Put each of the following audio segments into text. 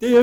Did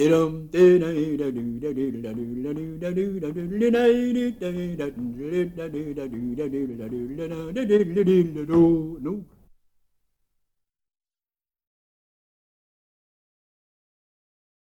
no